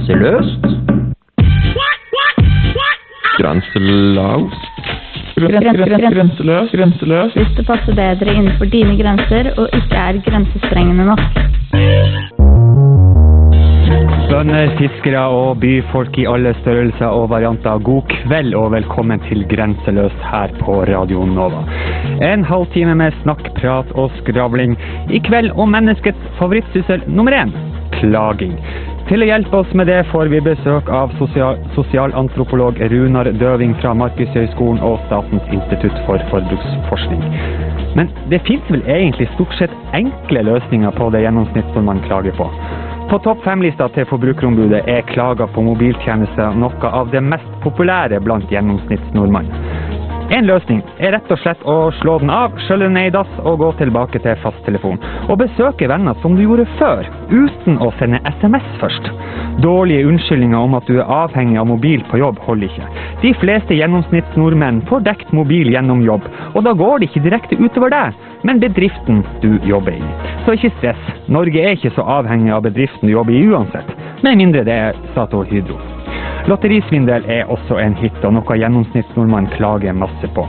Grenseløst. Grenselaus. Grenseløs, grenseløs. Hvis det passer bedre innenfor dine grenser og ikke er grensesprengende nok. Bønder, fiskere og byfolk i alle størrelser og varianter, god kveld og velkommen til Grenseløs her på Radio Nova. En halvtime med snakk, prat og skravling. I kveld om menneskets favorittsyssel nummer én klaging. Til å hjelpe oss med det får vi besøk av sosial, sosialantropolog Runar Døving fra Markushøgskolen og Statens institutt for forbruksforskning. Men det fins vel egentlig stort sett enkle løsninger på det gjennomsnittsnordmann klager på. På topp fem-lista til Forbrukerombudet er klager på mobiltjenester noe av det mest populære blant gjennomsnittsnordmann. En løsning er rett og slett å slå den av, skjølle den ned i dass og gå tilbake til fasttelefon. Og besøke venner som du gjorde før, uten å sende SMS først. Dårlige unnskyldninger om at du er avhengig av mobil på jobb, holder ikke. De fleste gjennomsnittsnordmenn får dekt mobil gjennom jobb, og da går det ikke direkte utover deg, men bedriften du jobber i. Så ikke stress, Norge er ikke så avhengig av bedriften du jobber i uansett, med mindre det er Statoil Hydro. Lotterisvindel er også en hit, og noe gjennomsnittsnordmannen klager masse på.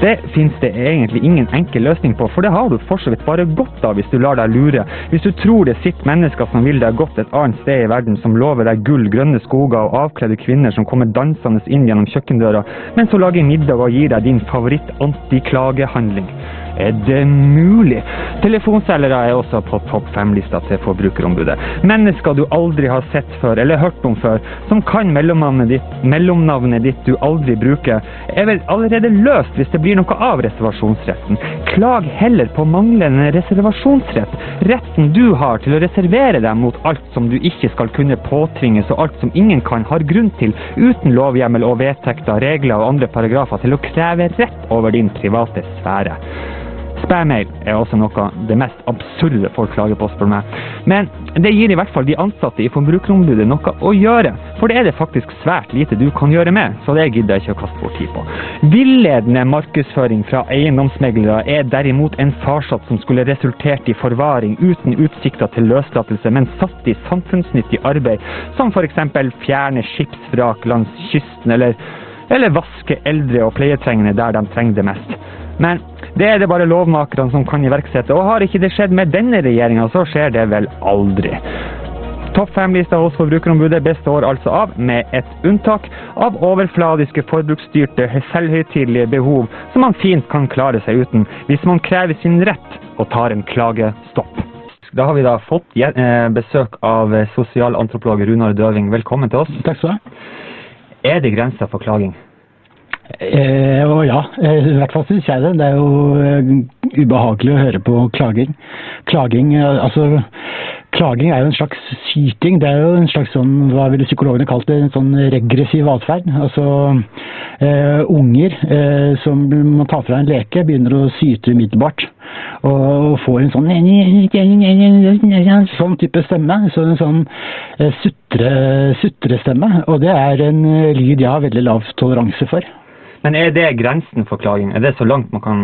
Det finnes det egentlig ingen enkel løsning på, for det har du for så vidt bare godt av hvis du lar deg lure. Hvis du tror det sitter mennesker som vil deg godt et annet sted i verden, som lover deg gull, grønne skoger og avkledde kvinner som kommer dansende inn gjennom kjøkkendøra, men så lager middag og gir deg din favoritt-antiklagehandling. Er det mulig? Telefonselgere er også på topp fem-lista til Forbrukerombudet. Mennesker du aldri har sett før eller hørt om før, som kan mellomnavnet ditt, mellomnavnet ditt du aldri bruker, er vel allerede løst hvis det blir noe av reservasjonsretten. Klag heller på manglende reservasjonsrett. Retten du har til å reservere deg mot alt som du ikke skal kunne påtvinges, og alt som ingen kan har grunn til, uten lovhjemmel og vedtekter, regler og andre paragrafer, til å kreve rett over din private sfære. Spam-mail er også noe det mest absurde folk klager på, spør meg. Men det gir i hvert fall de ansatte i Forbrukerombudet noe å gjøre. For det er det faktisk svært lite du kan gjøre med, så det gidder jeg ikke å kaste bort tid på. Villedende markedsføring fra eiendomsmeglere er derimot en farsott som skulle resultert i forvaring uten utsikter til løslatelse, men satt i samfunnsnyttig arbeid, som f.eks. fjerne skipsvrak langs kysten, eller, eller vaske eldre og pleietrengende der de trenger det mest. Men det er det bare lovmakerne som kan iverksette, og har ikke det skjedd med denne regjeringa, så skjer det vel aldri. Topp fem-lista hos Forbrukerombudet består altså av, med et unntak, av overfladiske, forbruksstyrte, selvhøytidelige behov som man fint kan klare seg uten, hvis man krever sin rett og tar en klagestopp. Da har vi da fått besøk av sosialantropolog Runar Døving. Velkommen til oss. Takk skal du ha. Er det grenser for klaging? Eh, og ja, eh, i hvert fall syns jeg det. Det er jo eh, ubehagelig å høre på klaging. Klaging, eh, altså Klaging er jo en slags syting. Det er jo en slags sånn, hva ville psykologene kalt det, en sånn regressiv atferd. Altså eh, unger eh, som man tar fra en leke, begynner å syte umiddelbart. Og får en sånn sånn type stemme. Så en sånn sutrestemme. sutre. Og det er en lyd jeg har veldig lav toleranse for. Men er det grensen for klaging? Er det så langt man kan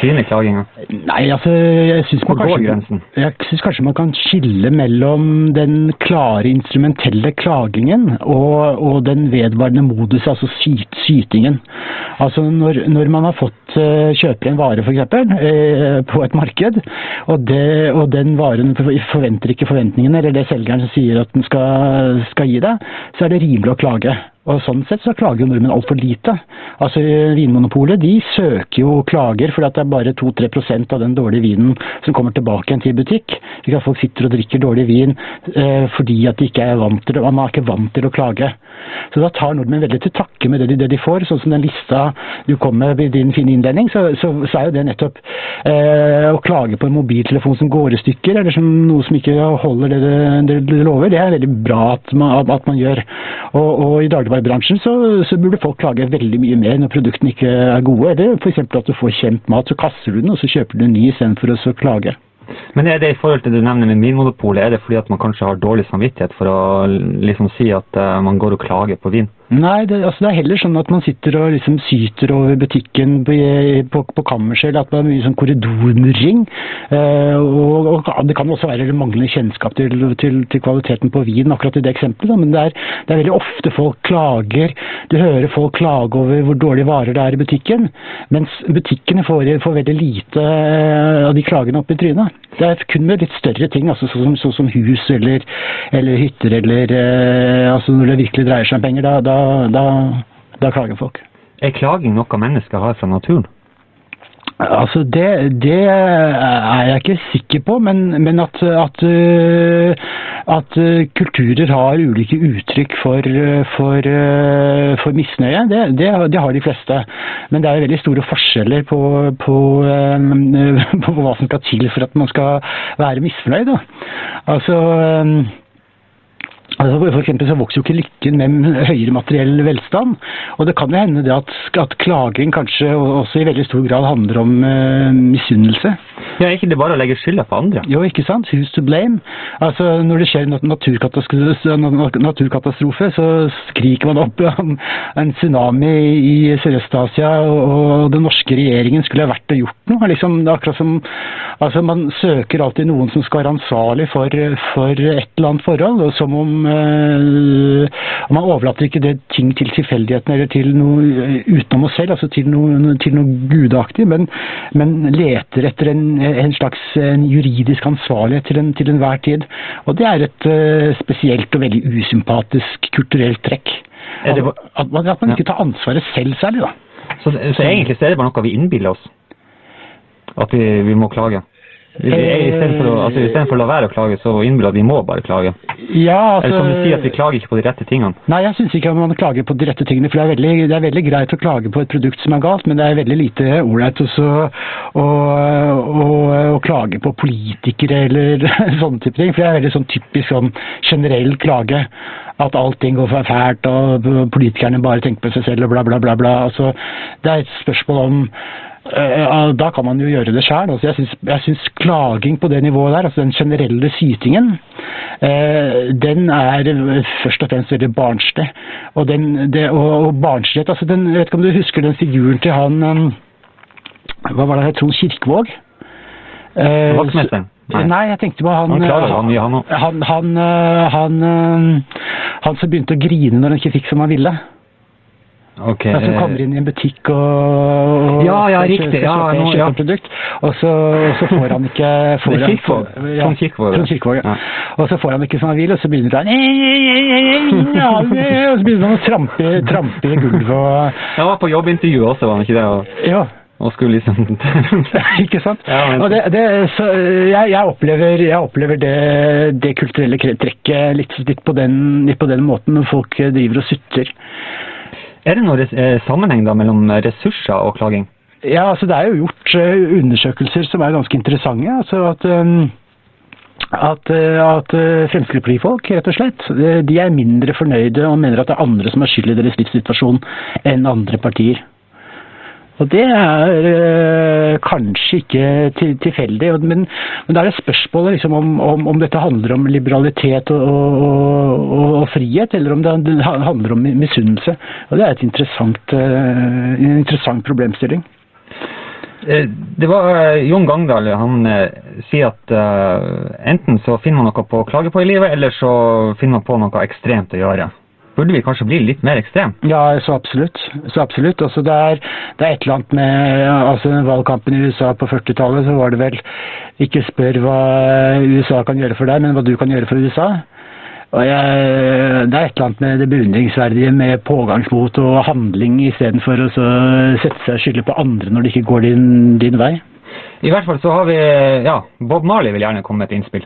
tyne klaginga? Nei, altså jeg syns man kanskje? Jeg syns kanskje man kan skille mellom den klare instrumentelle klagingen og, og den vedvarende modus, altså syt, sytingen. Altså når, når man har fått uh, kjøper en vare f.eks. Uh, på et marked, og, det, og den varen forventer ikke forventningene, eller det selgeren sier at den skal, skal gi deg, så er det rimelig å klage. Og Sånn sett så klager jo nordmenn altfor lite. Altså Vinmonopolet de søker jo klager fordi at det er bare 2-3% av den dårlige vinen som kommer tilbake igjen til butikk. ikke at folk sitter og drikker dårlig vin eh, fordi at de ikke er vant til det. Man er ikke vant til å klage. Så da tar nordmenn veldig til takke med det de, det de får. Sånn som den lista du kom med i din fine innledning, så, så, så er jo det nettopp eh, å klage på en mobiltelefon som går i stykker, eller som noe som ikke holder det det, lover. Det er veldig bra at man, at man gjør. Og, og i dagligvarebransjen så, så burde folk klage veldig mye mer når produktene ikke er gode. Eller f.eks. at du får kjent mat, så kaster du den, og så kjøper du en ny istedenfor å klage. Men er det i forhold til det du nevner med Vinmonopolet, er det fordi at man kanskje har dårlig samvittighet for å liksom si at uh, man går og klager på vin? Nei, det, altså det er heller sånn at man sitter og liksom syter over butikken på, på, på kammerset, eller at det er mye sånn korridormurring. Eh, og, og, det kan også være manglende kjennskap til, til, til kvaliteten på vin, akkurat i det eksempelet. Da. Men det er, det er, veldig ofte folk klager. Du hører folk klage over hvor dårlige varer det er i butikken, mens butikkene får, får veldig lite eh, av de klagene opp i trynet. Det er kun med litt større ting, altså sånn, sånn som hus eller, eller hytter, eller eh, altså når det virkelig dreier seg om penger. da, da da, da klager folk. Er klaging noe mennesker har fra naturen? Altså, det, det, er jeg ikke sikker på, men, men at, at, øh, at, kulturer har ulike uttrykk for, for, øh, for misnøye, det, det, det, har de fleste. Men det er veldig store forskjeller på, på, øh, på, hva som skal til for at man skal være misfornøyd. Altså Altså for eksempel så vokser jo ikke lykken med høyere materiell velstand. Og det kan jo hende det at, at klaging kanskje også i veldig stor grad handler om uh, misunnelse. Ja, ikke det bare å legge skylda på andre? Jo, ikke sant. Who's to blame? Altså Når det skjer en naturkatastrofe, naturkatastrofe så skriker man opp om en tsunami i Sørøst-Asia, og den norske regjeringen skulle ha vært og gjort noe. Liksom, det akkurat som altså Man søker alltid noen som skal være ansvarlig for, for et eller annet forhold. og som om uh, Man overlater ikke det ting til tilfeldighetene eller til noe eh, utenom oss selv, altså til noe, til noe gudaktig, men, men, leter etter en, en slags en juridisk ansvarlighet til, en, til enhver tid. Og det er et uh, spesielt og veldig usympatisk kulturelt trekk. At, at, man, at man ikke tar ansvaret selv særlig, da. Så, så egentlig så er det bare noe vi innbiller oss? At vi, vi må klage? Istedenfor å, altså, for å la være å klage, så innbiller at vi må bare klage. Ja, altså, Eller som du sier, at vi klager ikke på de rette tingene. Nei, jeg syns ikke at man klager på de rette tingene. For det er, veldig, det er, veldig, greit å klage på et produkt som er galt, men det er veldig lite ålreit å, å, klage på politikere eller sånne type ting. For det er veldig sånn typisk sånn generell klage. At allting går for fælt, og politikerne bare tenker på seg selv og bla, bla, bla. bla. Altså, det er et spørsmål om da kan man jo gjøre det sjøl. Altså jeg syns klaging på det nivået der, altså den generelle sytingen, eh, den er først og fremst veldig barnslig. Og, den, det, og, og barnslighet altså den, Jeg vet ikke om du husker den figuren til han um, Hva var det, her, Trond Kirkevåg? Eh, Vaktmesteren? Nei. Nei. jeg tenkte på han Han klarer han, han, han, han, han, han som begynte å grine når han ikke fikk som han ville. Okay. som kommer inn i en butikk og, Ja, ja, riktig. Ja, kjøper, kjøper ja. produkt, og så, og så, får han ikke får han, Kirkvåg. Ja, Trond Kirkvåg. Ja. Og så får han ikke som han vil, og så begynner han Og så begynner han å trampe, trampe i gulvet og Han var på jobbintervju også, var han ikke det? Og... Ja. Og skulle liksom Ikke sant? Ja, men... det, det, jeg, jeg, opplever, jeg opplever det, det, kulturelle trekket litt, litt, på den, litt på den måten når folk driver og sutter. Er det noen eh, sammenheng da mellom ressurser og klaging? Ja, altså Det er jo gjort eh, undersøkelser som er ganske interessante. altså at um, at, at Fremskrittspartifolk rett og slett, de er mindre fornøyde og mener at det er andre som er skyld i deres livssituasjon enn andre partier. Og det er øh, kanskje ikke til, tilfeldig, men, men da er det spørsmålet liksom om, om, om, dette handler om liberalitet og, og, og, og, frihet, eller om det handler om misunnelse. Og Det er et interessant, øh, en interessant problemstilling. Eh, det var Jon Gangdal han sier at uh, enten så finner man noe på å klage på i livet, eller så finner man på noe ekstremt å gjøre burde vi kanskje bli litt mer ekstrem? Ja, så absolutt. Så absolutt. Altså, det, er, det, er, et eller annet med altså, valgkampen i USA på 40-tallet, så var det vel ikke spør hva USA kan gjøre for deg, men hva du kan gjøre for USA. Og jeg, det er et eller annet med det beundringsverdige med pågangsmot og handling istedenfor å sette seg og skylde på andre når det ikke går din, din vei. I hvert fall så har vi Ja, Bob Marley vil gjerne komme med et innspill.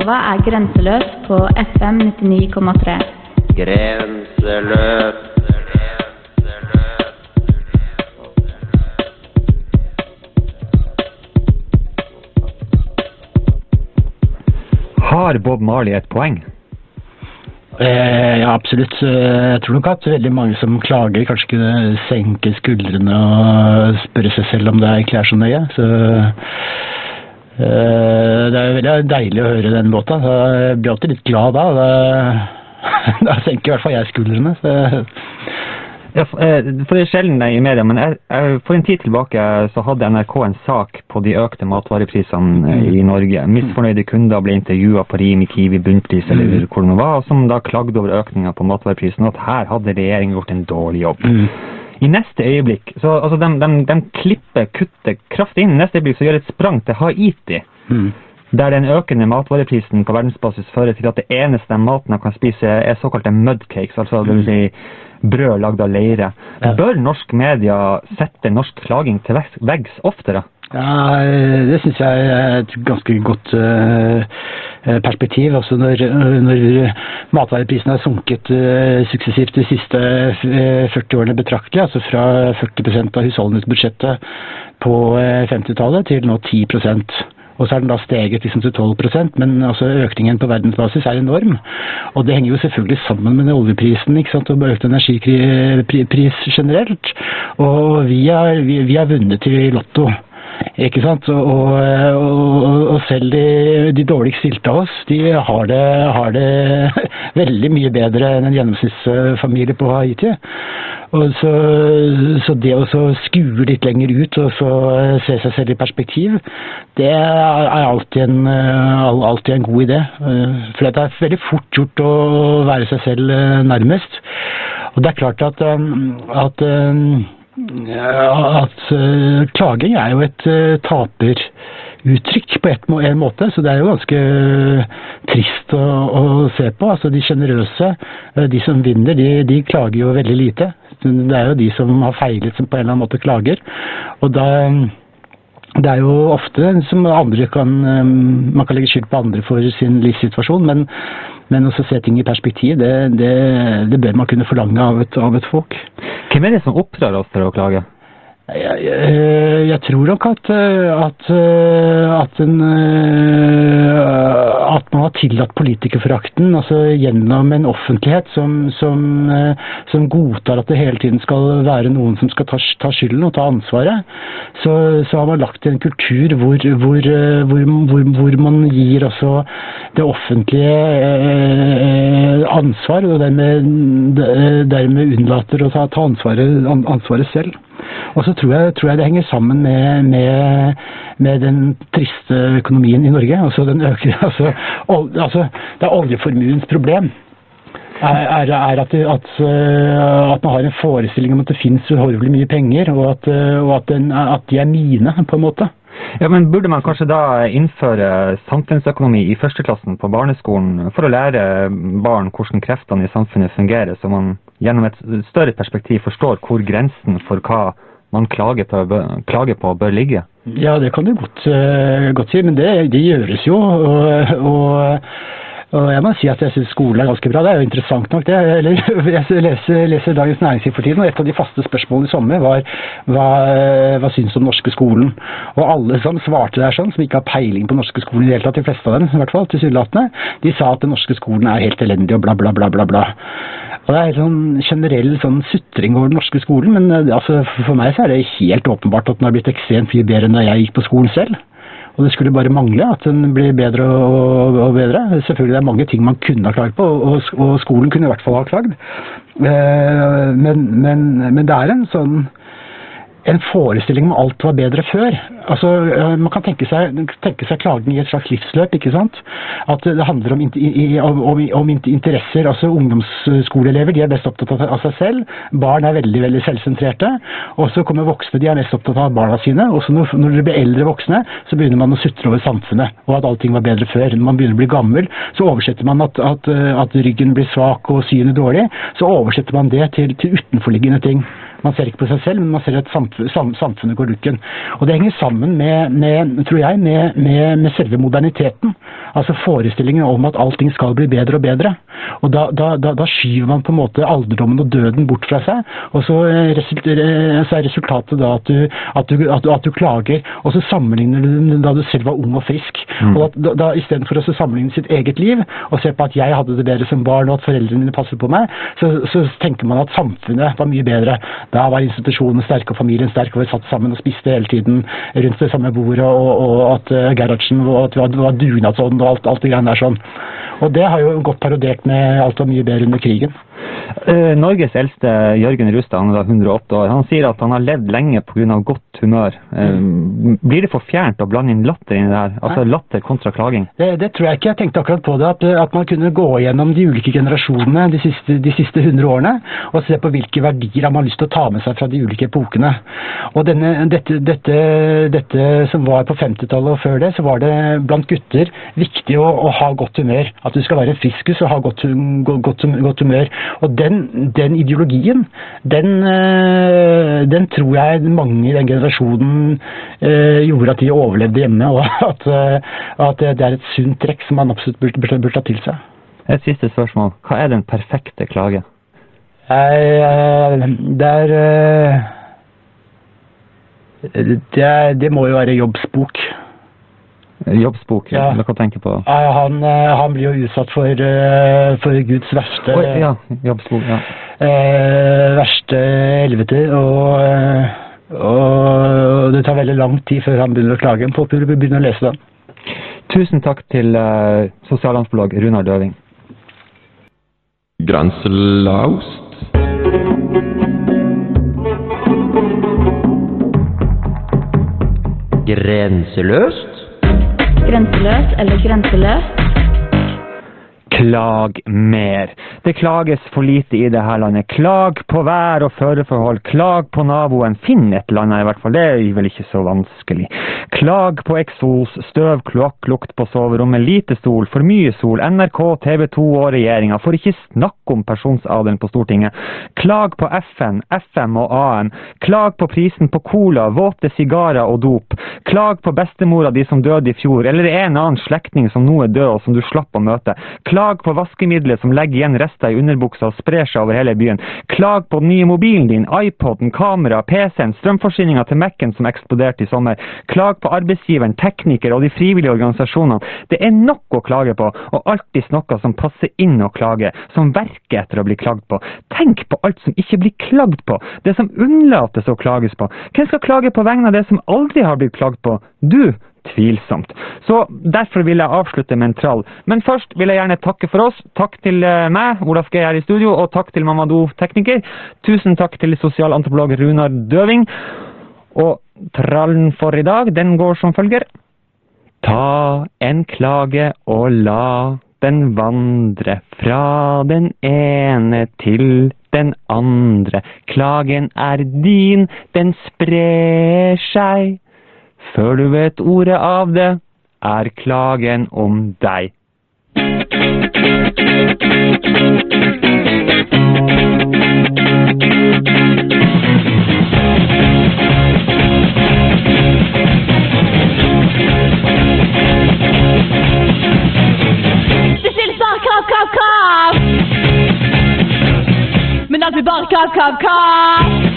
Nova er grenseløs på FM 99,3. Grenseløs. Har Bob Marley et poeng? Eh, ja, absolutt. Eh, Jeg tror nok at veldig mange som klager, kanskje kunne senke skuldrene og spørre seg selv om det egentlig er så nøye. Så det er veldig deilig å høre den låta. Jeg blir alltid litt glad da. Da, senker i hvert fall jeg skuldrene. Så, Ja, for, eh, det er sjelden i media, men jeg, jeg, for en tid tilbake så hadde NRK en sak på de økte matvareprisene eh, i Norge. Misfornøyde kunder ble intervjua på Rimi, Kiwi, Bunnpris eller hvor det var, som da klagde over økninga på matvareprisen, og at her hadde regjeringen gjort en dårlig jobb. mm. I neste øyeblikk så altså de, de, de klipper, kutter kraftig inn. I neste øyeblikk så gjør et sprang til Haiti. Mm. Der den økende matvareprisen på verdensbasis fører til at det eneste maten man kan spise, er såkalte mudcakes, altså det vil si brød lagd av leire. Bør norsk media sette norsk klaging til veggs, oftere? Ja, eh, det syns jeg er et ganske godt eh, eh, perspektiv. Altså når, når matvareprisene har sunket eh, suksessivt de siste eh, 40 årene betraktelig, altså fra 40% av husholdningsbudsjettet på eh, 50-tallet til nå 10 og så er den da steget liksom til 12% men altså økningen på verdensbasis er enorm. Og det henger jo selvfølgelig sammen med oljeprisen ikke sant, og økt energipris generelt. Og vi har, vi, vi har vunnet i Lotto. Ikke sant? Og, og, og selv de, de dårligst stilte av oss, de har det, har det veldig mye bedre enn en gjennomsnittsfamilie på Haiti. Og så, så det å så skue litt lenger ut og så se seg selv i perspektiv, det er alltid en, alltid en god idé. For det er veldig fort gjort å være seg selv nærmest. Og det er klart at, at at eh, klaging er jo et uh, taperuttrykk på et, en måte, så det er jo ganske eh, trist å, å se på. Altså De sjenerøse, eh, de som vinner, de, de klager jo veldig lite. Det er jo de som har feilet som på en eller annen måte klager. Og da det er jo ofte som andre kan eh, Man kan legge skyld på andre for sin livssituasjon, men, men å se ting i perspektiv, det, det, det bør man kunne forlange av et, av et folk. Hvem er det som oppdrar oss til å klage? Jeg, jeg, tror nok at, eh, at, eh, at, en, eh, at man har tillatt politikerforakten altså gjennom en offentlighet som, som, som godtar at det hele tiden skal være noen som skal ta, ta skylden og ta ansvaret. Så, så har man lagt en kultur hvor, hvor, hvor, hvor, man gir også det offentlige ansvar, og dermed, dermed unnlater å ta, ta ansvaret, ansvaret selv. Og så tror jeg, tror jeg det henger sammen med, med, med den triste økonomien i Norge. Altså den øker, altså, ol, altså, det er oljeformuens problem. Er, er, at, at, øh, at man har en forestilling om at det finnes uhorvelig mye penger, og at, øh, og at, den, de er mine, på en måte. Ja, men Burde man kanskje da innføre samfunnsøkonomi i førsteklassen på barneskolen for å lære barn hvordan kreftene i samfunnet fungerer, så man gjennom et større perspektiv forstår hvor grensen for hva man klager på, klager på bør ligge? Ja, det kan du godt, øh, godt si, men det, det gjøres jo. Og, og, og jeg må si at jeg syns skolen er ganske bra. Det er jo interessant nok, det. Jeg leser, leser Dagens Næringsliv for tiden, og et av de faste spørsmålene i sommer var hva, hva syns du om norske skolen? Og alle som svarte der sånn, som ikke har peiling på norske skolen i det hele tatt, de fleste av dem i hvert fall, tilsynelatende, de sa at den norske skolen er helt elendig og bla, bla, bla, bla. bla. Og Det er sånn generell sånn sutring over den norske skolen, men eh, altså, for meg så er det helt åpenbart at den har blitt ekstremt mye bedre enn da jeg gikk på skolen selv. Og det skulle bare mangle at den blir bedre og, og bedre. Selvfølgelig det er mange ting man kunne ha klagd på, og, og skolen kunne i hvert fall ha klagd. Eh, men, men, men det er en sånn en forestilling om alt var bedre før. Altså, eh, Man kan tenke seg, tenke seg klagen i et slags livsløp. ikke sant? At det handler om, om, om, om interesser. altså Ungdomsskoleelever de er best opptatt av, seg selv. Barn er veldig veldig selvsentrerte. Og så kommer voksne, de er mest opptatt av barna sine. Og når, når de blir eldre voksne, så begynner man å sutre over samfunnet. Og at allting var bedre før. Når man begynner å bli gammel, så oversetter man at, at, at ryggen blir svak og synet dårlig. Så oversetter man det til, til utenforliggende ting. Man ser ikke på seg selv, men man ser at samfunnet går dukken. Og det henger sammen med, med tror jeg, med, med, med selve moderniteten. Altså forestillingen om at allting skal bli bedre og bedre. Og da, da, da, da skyver man på en måte alderdommen og døden bort fra seg, og så, eh, eh, så er resultatet da at du, at, du, at, du, at du, klager, og så sammenligner du da du selv var ung og frisk. Mm. Og at, da, da Istedenfor å sammenligne sitt eget liv og se på at jeg hadde det bedre som barn og at foreldrene mine passet på meg, så, så tenker man at samfunnet var mye bedre. Da var institusjonene sterke og familien sterk, og vi satt sammen og spiste hele tiden rundt det samme bordet, og, og at uh, Gerhardsen og at det var dugnadsånd og alt, alt det greiene der sånn. Og det har jo gått parodiert med alt var mye bedre under krigen. Uh, Norges eldste Jørgen Rustad, han er 108 år, han sier at han har levd lenge pga. godt humør. Uh, blir det for fjernt å blande inn latter inn i det her? Altså latter kontra klaging? Det, det, tror jeg ikke. Jeg tenkte akkurat på det. At, at man kunne gå gjennom de ulike generasjonene de siste, de siste 100 årene og se på hvilke verdier man har lyst til å ta med seg fra de ulike epokene. Og denne, dette, dette, dette, som var på 50-tallet og før det, så var det blant gutter viktig å, å ha godt humør. At du skal være friskus og ha godt, godt, godt humør. Og den, den ideologien, den, eh, den, tror jeg mange i den generasjonen eh, gjorde at de overlevde hjemme, og at, eh, at det er et sunt trekk som man absolutt burde, burde, burde ta til seg. Et siste spørsmål. Hva er den perfekte klage? Det er det, er, det må jo være jobbsbok. Jobbsbok, ja. hva tenker på? Han, eh, han, blir jo utsatt for, eh, for Guds verste oh, ja. Jobbsbok, ja. Eh, verste helvete. Og, og, det tar veldig lang tid før han begynner å klage. En burde begynne å lese den. Tusen takk til eh, sosialantropolog Runar Døving. Grenselaust. Grenseløst? Grenseløs eller grenseløst? Klag mer. Det klages for lite i dette landet. Klag på vær og føreforhold. Klag på naboen. Finn et eller i hvert fall. Det er vel ikke så vanskelig. Klag på eksos, støv, kloakklukt på soverommet, lite sol, for mye sol, NRK, TV 2 og regjeringa. For ikke snakk om pensjonsadelen på Stortinget. Klag på FN, FM og AM. Klag på prisen på cola, våte sigarer og dop. Klag på bestemora di som døde i fjor, eller en annen slektning som nå er død og som du slapp å møte. Klag Klag på vaskemiddelet som legger igjen rester i underbuksa og sprer seg over hele byen. Klag på den nye mobilen din, iPoden, kamera, PC-en, strømforsyninga til Mac-en som eksploderte i sommer. Klag på arbeidsgiveren, teknikere og de frivillige organisasjonene. Det er nok å klage på, og alltids noe som passer inn å klage, som verker etter å bli klagd på. Tenk på alt som ikke blir klagd på, det som unnlates å klages på. Hvem skal klage på vegne av det som aldri har blitt klagd på? Du! Tvilsomt. Så Derfor vil jeg avslutte med en trall. Men først vil jeg gjerne takke for oss. Takk til eh, meg, Ola G her i studio, og takk til Mamadou tekniker. Tusen takk til sosialantropolog Runar Døving. Og trallen for i dag, den går som følger. Ta en klage og la den vandre fra den ene til den andre. Klagen er din, den sprer seg. Før du vet ordet av det, er klagen om deg. Krav, krav, krav. Men alt blir bare kav, kav, krav.